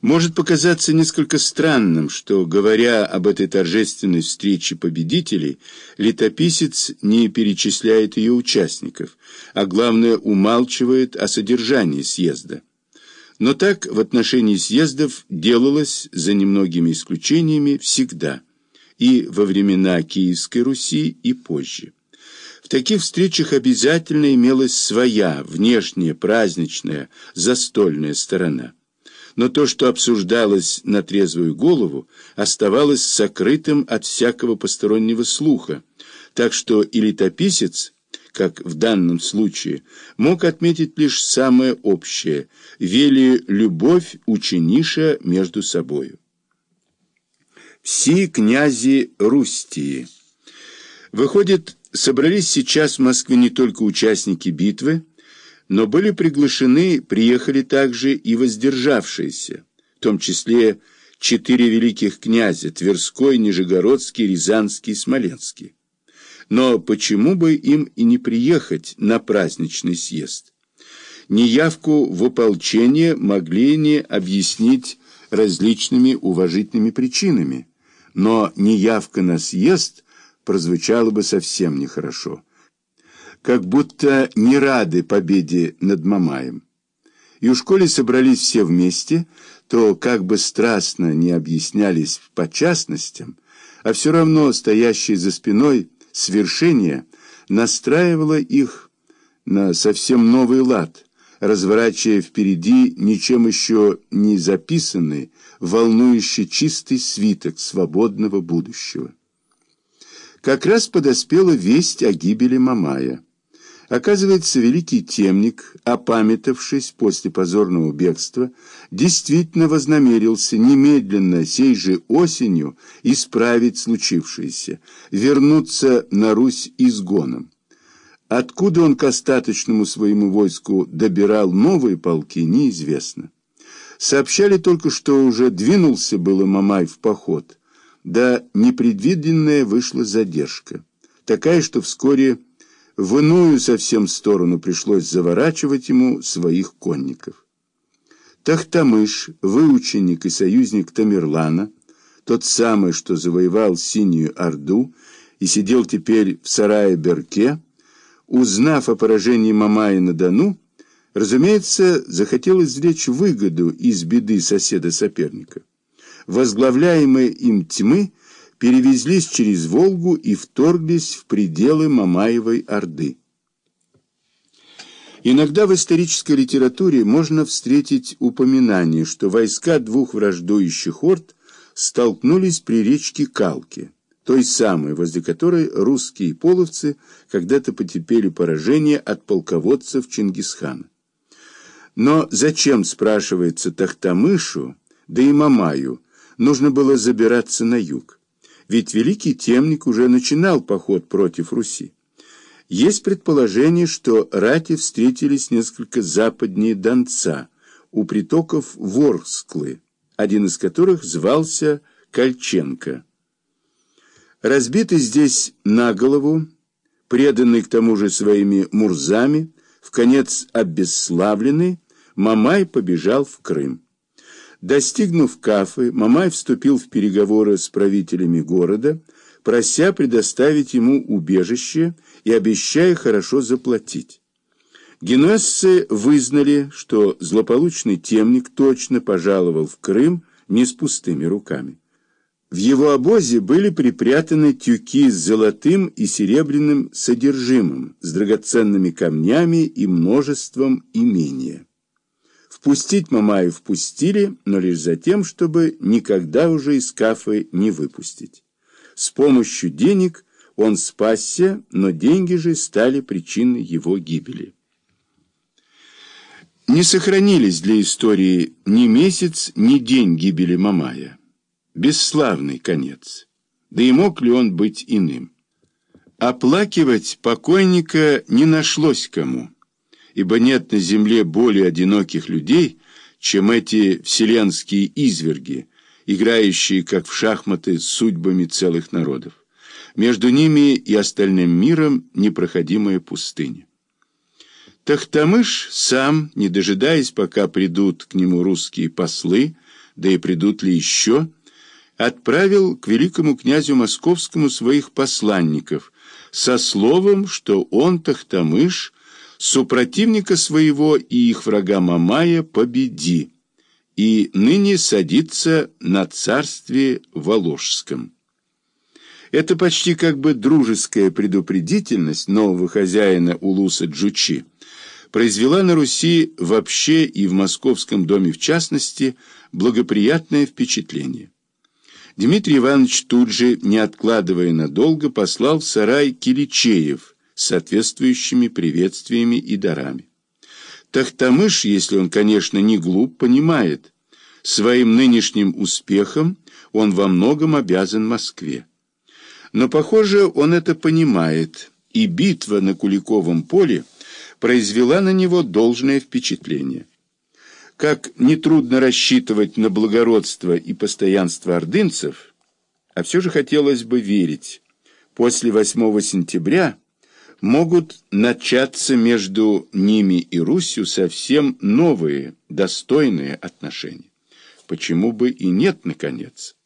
Может показаться несколько странным, что, говоря об этой торжественной встрече победителей, летописец не перечисляет ее участников, а главное умалчивает о содержании съезда. Но так в отношении съездов делалось, за немногими исключениями, всегда, и во времена Киевской Руси, и позже. В таких встречах обязательно имелась своя, внешняя, праздничная, застольная сторона но то, что обсуждалось на трезвую голову, оставалось сокрытым от всякого постороннего слуха, так что и летописец, как в данном случае, мог отметить лишь самое общее – вели любовь учениша между собою. Все князи Рустии. Выходит, собрались сейчас в Москве не только участники битвы, но были приглашены, приехали также и воздержавшиеся, в том числе четыре великих князя – Тверской, Нижегородский, Рязанский, Смоленский. Но почему бы им и не приехать на праздничный съезд? Неявку в ополчение могли не объяснить различными уважительными причинами, но неявка на съезд прозвучала бы совсем нехорошо как будто не рады победе над Мамаем. И у школе собрались все вместе, то как бы страстно не объяснялись по частностям, а все равно стоящее за спиной свершение настраивало их на совсем новый лад, разворачивая впереди ничем еще не записанный, волнующий чистый свиток свободного будущего. Как раз подоспела весть о гибели Мамая. Оказывается, великий темник, опамятавшись после позорного бегства, действительно вознамерился немедленно, сей же осенью, исправить случившееся, вернуться на Русь изгоном. Откуда он к остаточному своему войску добирал новые полки, неизвестно. Сообщали только, что уже двинулся было Мамай в поход, да непредвиденная вышла задержка, такая, что вскоре в иную совсем сторону пришлось заворачивать ему своих конников. Тахтамыш, выученик и союзник Тамерлана, тот самый, что завоевал Синюю Орду и сидел теперь в сарае Берке, узнав о поражении Мамая на Дону, разумеется, захотел извлечь выгоду из беды соседа-соперника. Возглавляемые им тьмы перевезлись через Волгу и вторглись в пределы Мамаевой Орды. Иногда в исторической литературе можно встретить упоминание, что войска двух враждующих орд столкнулись при речке Калке, той самой, возле которой русские половцы когда-то потерпели поражение от полководцев Чингисхана. Но зачем, спрашивается Тахтамышу, да и Мамаю, нужно было забираться на юг? Ведь Великий Темник уже начинал поход против Руси. Есть предположение, что рати встретились несколько западнее Донца, у притоков Ворсклы, один из которых звался Кольченко. Разбитый здесь на голову, преданный к тому же своими мурзами, в конец обесславленный, Мамай побежал в Крым. Достигнув Кафы, Мамай вступил в переговоры с правителями города, прося предоставить ему убежище и обещая хорошо заплатить. Генуэзцы вызнали, что злополучный темник точно пожаловал в Крым не с пустыми руками. В его обозе были припрятаны тюки с золотым и серебряным содержимым, с драгоценными камнями и множеством имения. Впустить Мамаю впустили, но лишь за тем, чтобы никогда уже из Кафы не выпустить. С помощью денег он спасся, но деньги же стали причиной его гибели. Не сохранились для истории ни месяц, ни день гибели Мамая. Бесславный конец. Да и мог ли он быть иным? Оплакивать покойника не нашлось кому ибо нет на земле более одиноких людей, чем эти вселенские изверги, играющие, как в шахматы, с судьбами целых народов. Между ними и остальным миром непроходимая пустыня. Тахтамыш сам, не дожидаясь, пока придут к нему русские послы, да и придут ли еще, отправил к великому князю московскому своих посланников со словом, что он, Тахтамыш, супротивника своего и их врага Мамая победи, и ныне садится на царстве Воложском. Это почти как бы дружеская предупредительность нового хозяина Улуса Джучи произвела на Руси вообще и в Московском доме в частности благоприятное впечатление. Дмитрий Иванович тут же, не откладывая надолго, послал в сарай Киличеев соответствующими приветствиями и дарами. Тахтамыш, если он, конечно, не глуп, понимает, своим нынешним успехом он во многом обязан Москве. Но, похоже, он это понимает, и битва на Куликовом поле произвела на него должное впечатление. Как нетрудно рассчитывать на благородство и постоянство ордынцев, а все же хотелось бы верить, после 8 сентября могут начаться между ними и Русью совсем новые, достойные отношения. Почему бы и нет, наконец?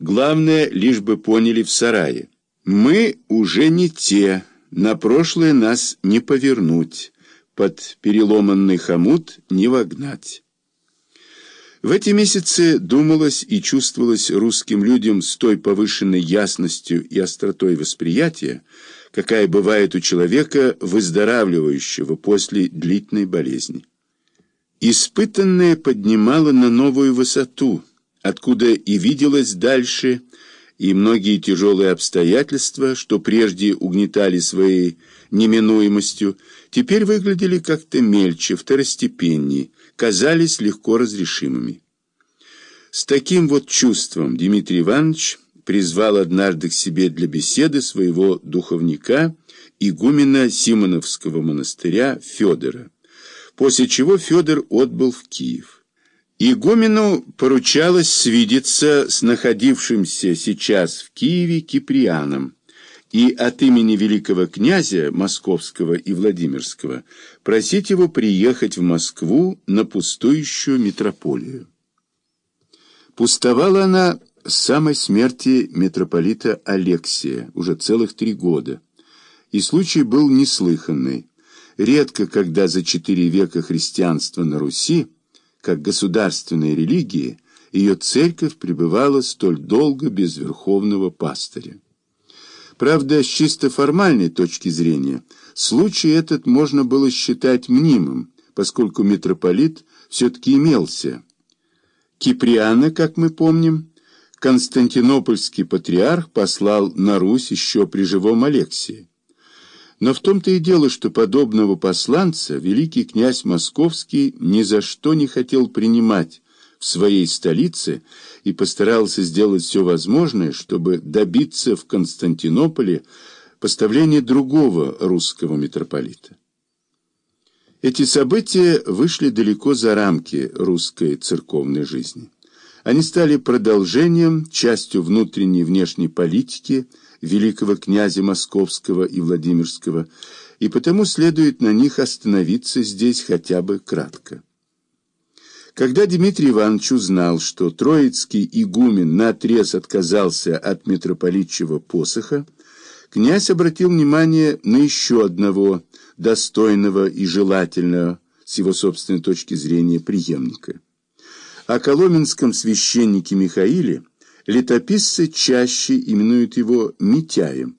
Главное, лишь бы поняли в сарае. Мы уже не те, на прошлое нас не повернуть, под переломанный хомут не вогнать. В эти месяцы думалось и чувствовалось русским людям с той повышенной ясностью и остротой восприятия, какая бывает у человека, выздоравливающего после длительной болезни. Испытанное поднимало на новую высоту, откуда и виделось дальше, и многие тяжелые обстоятельства, что прежде угнетали своей неминуемостью, теперь выглядели как-то мельче, второстепеннее, казались легко разрешимыми. С таким вот чувством Дмитрий Иванович призвал однажды к себе для беседы своего духовника, игумена Симоновского монастыря Федора, после чего Федор отбыл в Киев. Игумену поручалось свидеться с находившимся сейчас в Киеве Киприаном и от имени великого князя Московского и Владимирского просить его приехать в Москву на пустующую митрополию. Пустовала она с самой смерти митрополита Алексия уже целых три года, и случай был неслыханный. Редко, когда за четыре века христианства на Руси, как государственной религии, ее церковь пребывала столь долго без верховного пастыря. Правда, с чисто формальной точки зрения, случай этот можно было считать мнимым, поскольку митрополит все-таки имелся. Киприана, как мы помним, Константинопольский патриарх послал на Русь еще при живом Алексии. Но в том-то и дело, что подобного посланца великий князь Московский ни за что не хотел принимать в своей столице и постарался сделать все возможное, чтобы добиться в Константинополе поставления другого русского митрополита. Эти события вышли далеко за рамки русской церковной жизни. Они стали продолжением, частью внутренней и внешней политики великого князя Московского и Владимирского, и потому следует на них остановиться здесь хотя бы кратко. Когда Дмитрий Иванович узнал, что троицкий игумен наотрез отказался от митрополитчего посоха, князь обратил внимание на еще одного достойного и желательного, с его собственной точки зрения, преемника. О коломенском священнике Михаиле летописцы чаще именуют его Митяем.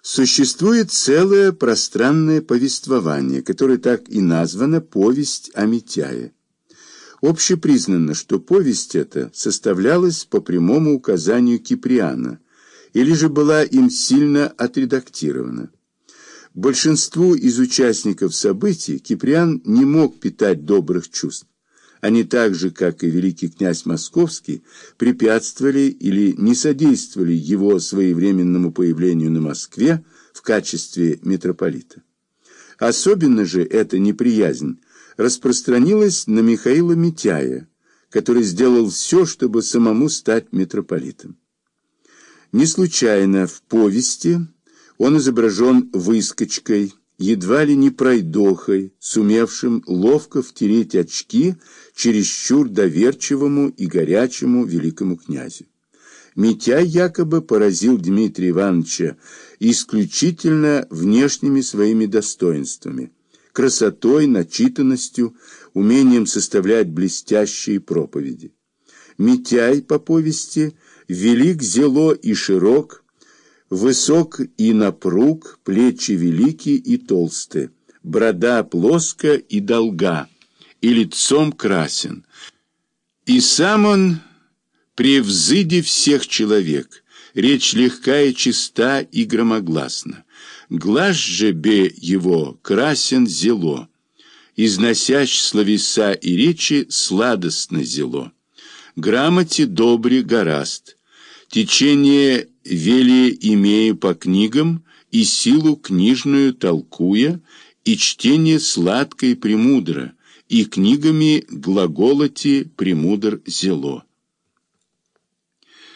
Существует целое пространное повествование, которое так и названо «Повесть о Митяе». Общепризнано, что повесть эта составлялась по прямому указанию Киприана, или же была им сильно отредактирована. Большинству из участников событий Киприан не мог питать добрых чувств. Они так же, как и великий князь Московский, препятствовали или не содействовали его своевременному появлению на Москве в качестве митрополита. Особенно же эта неприязнь распространилась на Михаила Митяя, который сделал все, чтобы самому стать митрополитом. Не случайно в повести он изображен выскочкой едва ли не пройдохой, сумевшим ловко втереть очки чересчур доверчивому и горячему великому князю. Митяй якобы поразил Дмитрия Ивановича исключительно внешними своими достоинствами, красотой, начитанностью, умением составлять блестящие проповеди. Митяй, по повести, велик зело и широк, высок и напруг, плечи велики и толсты, борода плоско и долга, и лицом красен. И сам он превзыди всех человек, речь легка и чиста и громогласна. Глаз же бе его красен зело, износящ словеса и речи сладостно зело. Грамоте добре гораст, течение вели имею по книгам и силу книжную толкуя, и чтение сладкое премудро, и книгами глаголоти премудр зело.